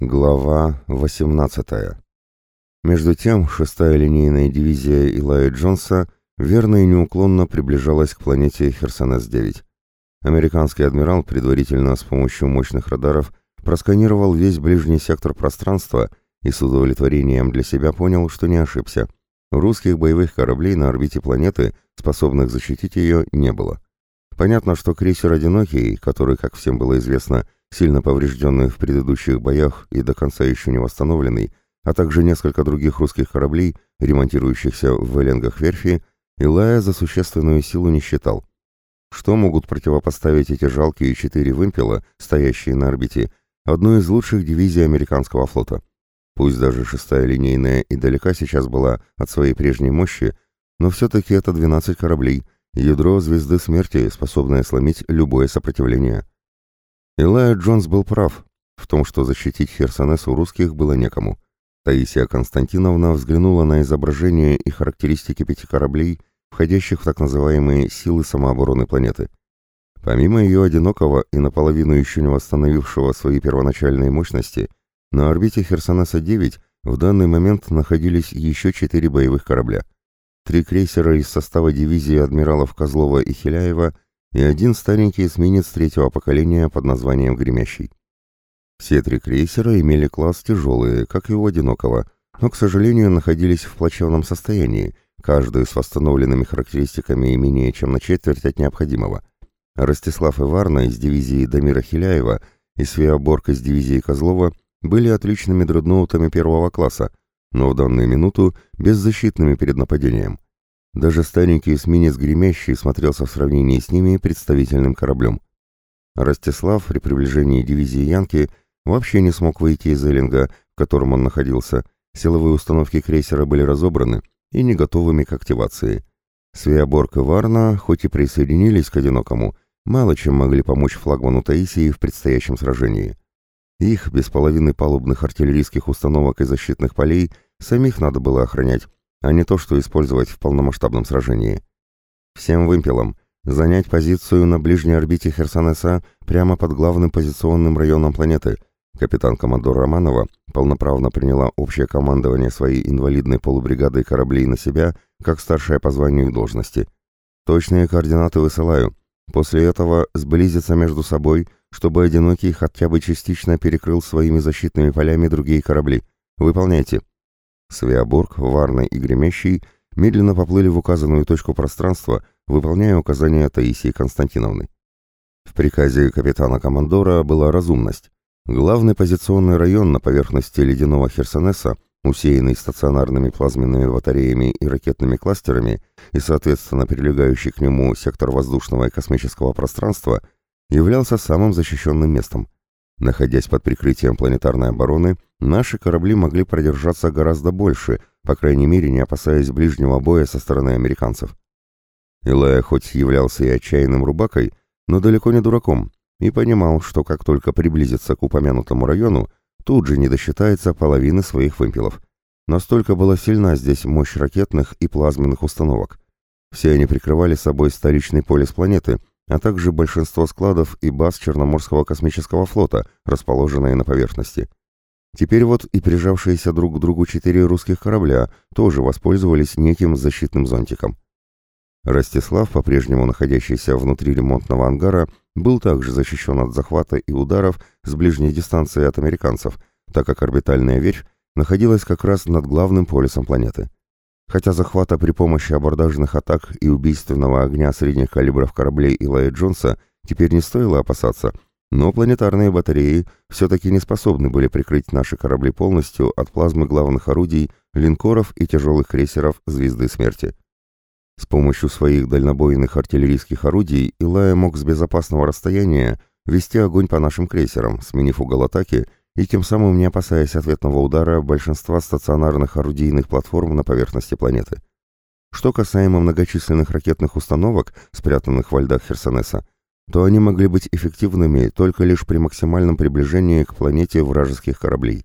Глава 18. Между тем, шестая линейная дивизия Илая Джонса верно и неуклонно приближалась к планете Херсонес-9. Американский адмирал предварительно с помощью мощных радаров просканировал весь ближний сектор пространства и с удовлетворением для себя понял, что не ошибся. Русских боевых кораблей на орбите планеты, способных защитить ее, не было. Понятно, что крейсер «Одинокий», который, как всем было известно, сильно поврежденный в предыдущих боях и до конца еще не восстановленный, а также несколько других русских кораблей, ремонтирующихся в Эленгах верфи, Илая за существенную силу не считал. Что могут противопоставить эти жалкие четыре вымпела, стоящие на орбите, одной из лучших дивизий американского флота? Пусть даже шестая линейная и далека сейчас была от своей прежней мощи, но все-таки это 12 кораблей, ядро звезды смерти, способное сломить любое сопротивление. Илая Джонс был прав в том, что защитить Херсонес у русских было некому. Таисия Константиновна взглянула на изображение и характеристики пяти кораблей, входящих в так называемые силы самообороны планеты. Помимо ее одинокого и наполовину еще не восстановившего свои первоначальные мощности, на орбите Херсонеса-9 в данный момент находились еще четыре боевых корабля. Три крейсера из состава дивизии адмиралов Козлова и Хиляева и один старенький эсминец третьего поколения под названием «Гремящий». Все три крейсера имели класс тяжелые, как и у «Одинокого», но, к сожалению, находились в плачевном состоянии, каждый с восстановленными характеристиками и менее чем на четверть от необходимого. Ростислав и Варна из дивизии Дамира Хиляева и Свеоборг из дивизии Козлова были отличными дредноутами первого класса, но в данную минуту беззащитными перед нападением. Даже старенький эсминец «Гремящий» смотрелся в сравнении с ними представительным кораблем. Ростислав при приближении дивизии Янки вообще не смог выйти из Эллинга, в котором он находился. Силовые установки крейсера были разобраны и не готовыми к активации. Свеоборг и Варна, хоть и присоединились к одинокому, мало чем могли помочь флагману Таисии в предстоящем сражении. Их, без половины палубных артиллерийских установок и защитных полей, самих надо было охранять, а не то, что использовать в полномасштабном сражении. Всем вымпелам занять позицию на ближней орбите Херсонеса прямо под главным позиционным районом планеты. Капитан-командор Романова полноправно приняла общее командование своей инвалидной полубригады кораблей на себя, как старшая по званию и должности. Точные координаты высылаю. После этого сблизиться между собой, чтобы одинокий хотя бы частично перекрыл своими защитными полями другие корабли. Выполняйте. Свеоборг, Варна и Гремящий медленно поплыли в указанную точку пространства, выполняя указания Таисии Константиновны. В приказе капитана-командора была разумность. Главный позиционный район на поверхности ледяного Херсонеса, усеянный стационарными плазменными батареями и ракетными кластерами, и, соответственно, прилегающий к нему сектор воздушного и космического пространства, являлся самым защищенным местом. Находясь под прикрытием планетарной обороны, наши корабли могли продержаться гораздо больше, по крайней мере не опасаясь ближнего боя со стороны американцев. Илая хоть являлся и отчаянным рубакой, но далеко не дураком, и понимал, что как только приблизится к упомянутому району, тут же не досчитается половины своих вымпелов. Настолько была сильна здесь мощь ракетных и плазменных установок. Все они прикрывали собой столичный полис планеты — а также большинство складов и баз Черноморского космического флота, расположенные на поверхности. Теперь вот и прижавшиеся друг к другу четыре русских корабля тоже воспользовались неким защитным зонтиком. Ростислав, по-прежнему находящийся внутри ремонтного ангара, был также защищен от захвата и ударов с ближней дистанции от американцев, так как орбитальная верфь находилась как раз над главным полюсом планеты. Хотя захвата при помощи абордажных атак и убийственного огня средних калибров кораблей Илая Джонса теперь не стоило опасаться, но планетарные батареи все-таки не способны были прикрыть наши корабли полностью от плазмы главных орудий, линкоров и тяжелых крейсеров «Звезды смерти». С помощью своих дальнобойных артиллерийских орудий Илая мог с безопасного расстояния вести огонь по нашим крейсерам, сменив угол атаки и тем самым не опасаясь ответного удара большинства стационарных орудийных платформ на поверхности планеты. Что касаемо многочисленных ракетных установок, спрятанных во льдах Херсонеса, то они могли быть эффективными только лишь при максимальном приближении к планете вражеских кораблей.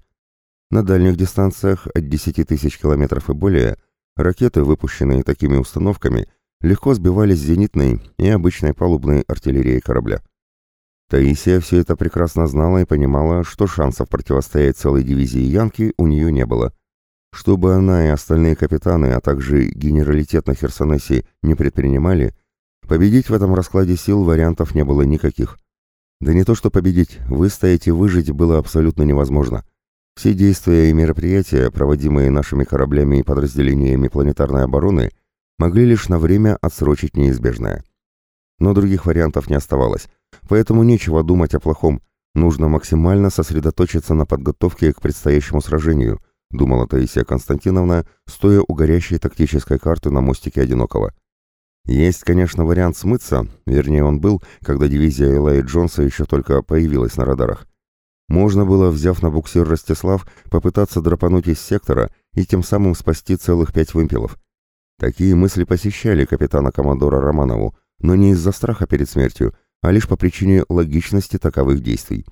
На дальних дистанциях от 10 тысяч километров и более ракеты, выпущенные такими установками, легко сбивались зенитной и обычной палубной артиллерией корабля. Таисия все это прекрасно знала и понимала, что шансов противостоять целой дивизии Янки у нее не было. Чтобы она и остальные капитаны, а также генералитет на Херсонесе не предпринимали, победить в этом раскладе сил вариантов не было никаких. Да не то что победить, выстоять и выжить было абсолютно невозможно. Все действия и мероприятия, проводимые нашими кораблями и подразделениями планетарной обороны, могли лишь на время отсрочить неизбежное. Но других вариантов не оставалось, поэтому нечего думать о плохом, нужно максимально сосредоточиться на подготовке к предстоящему сражению, думала Таисия Константиновна, стоя у горящей тактической карты на мостике Одинокого. Есть, конечно, вариант смыться, вернее он был, когда дивизия Элайи Джонса еще только появилась на радарах. Можно было, взяв на буксир Ростислав, попытаться драпануть из сектора и тем самым спасти целых пять вымпелов. Такие мысли посещали капитана-командора Романову, но не из-за страха перед смертью, а лишь по причине логичности таковых действий.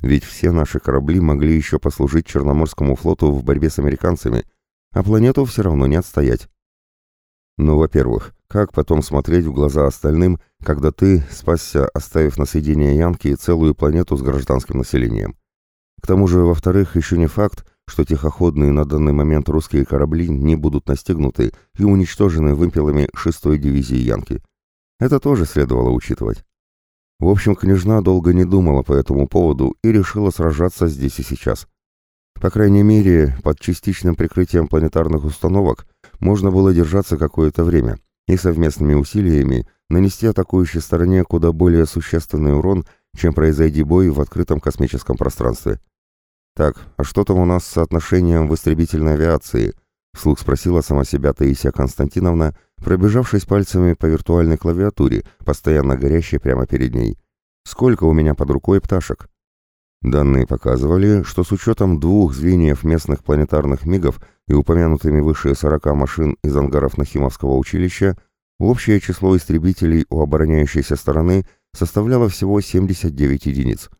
Ведь все наши корабли могли еще послужить Черноморскому флоту в борьбе с американцами, а планету все равно не отстоять. Ну, во-первых, как потом смотреть в глаза остальным, когда ты спасся, оставив на съедение Янки целую планету с гражданским населением? К тому же, во-вторых, еще не факт, что тихоходные на данный момент русские корабли не будут настигнуты и уничтожены вымпелами 6-й дивизии Янки. Это тоже следовало учитывать. В общем, княжна долго не думала по этому поводу и решила сражаться здесь и сейчас. По крайней мере, под частичным прикрытием планетарных установок можно было держаться какое-то время и совместными усилиями нанести атакующей стороне куда более существенный урон, чем произойди бой в открытом космическом пространстве. «Так, а что там у нас с соотношением в истребительной авиации?» — вслух спросила сама себя Таисия Константиновна, пробежавшись пальцами по виртуальной клавиатуре, постоянно горящей прямо перед ней. «Сколько у меня под рукой пташек?» Данные показывали, что с учетом двух звеньев местных планетарных мигов и упомянутыми выше 40 машин из ангаров Нахимовского училища, общее число истребителей у обороняющейся стороны составляло всего 79 единиц.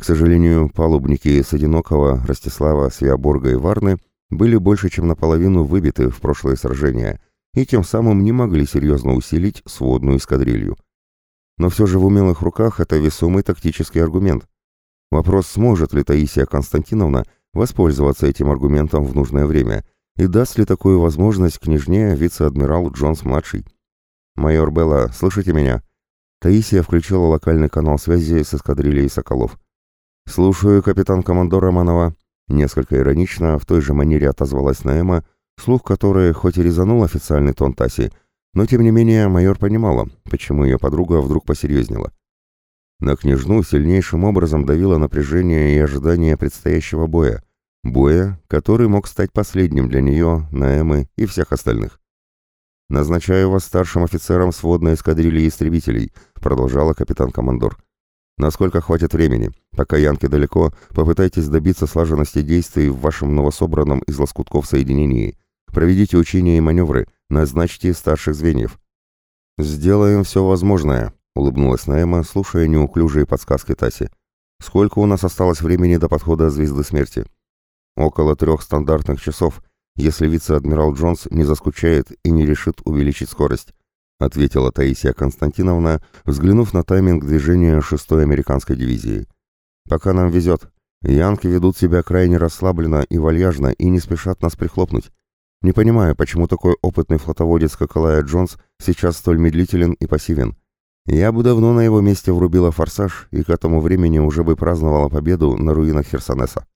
К сожалению, палубники с Одинокого, Ростислава, Свиаборга и Варны были больше чем наполовину выбиты в прошлое сражение и тем самым не могли серьезно усилить сводную эскадрилью. Но все же в умелых руках это весомый тактический аргумент. Вопрос, сможет ли Таисия Константиновна воспользоваться этим аргументом в нужное время и даст ли такую возможность княжне вице-адмирал Джонс-младший. «Майор Белла, слышите меня?» Таисия включила локальный канал связи с эскадрильей «Соколов». «Слушаю, капитан-командор Романова». Несколько иронично в той же манере отозвалась Наэма, слух которой хоть и резанул официальный тон Таси, но тем не менее майор понимала, почему ее подруга вдруг посерьезнела. На княжну сильнейшим образом давило напряжение и ожидание предстоящего боя, боя, который мог стать последним для нее, Наэмы и всех остальных. «Назначаю вас старшим офицером сводной эскадрильи истребителей», продолжала капитан-командор. Насколько хватит времени? Пока Янки далеко, попытайтесь добиться слаженности действий в вашем новособранном из лоскутков соединении. Проведите учения и маневры, назначьте старших звеньев. «Сделаем все возможное», — улыбнулась Наэма, слушая неуклюжие подсказки Таси. «Сколько у нас осталось времени до подхода звезды смерти?» «Около трех стандартных часов, если вице-адмирал Джонс не заскучает и не решит увеличить скорость. — ответила Таисия Константиновна, взглянув на тайминг движения 6-й американской дивизии. «Пока нам везет. Янки ведут себя крайне расслабленно и вальяжно и не спешат нас прихлопнуть. Не понимаю, почему такой опытный флотоводец, как Элайя Джонс, сейчас столь медлителен и пассивен. Я бы давно на его месте врубила форсаж и к этому времени уже бы праздновала победу на руинах Херсонеса».